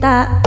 tak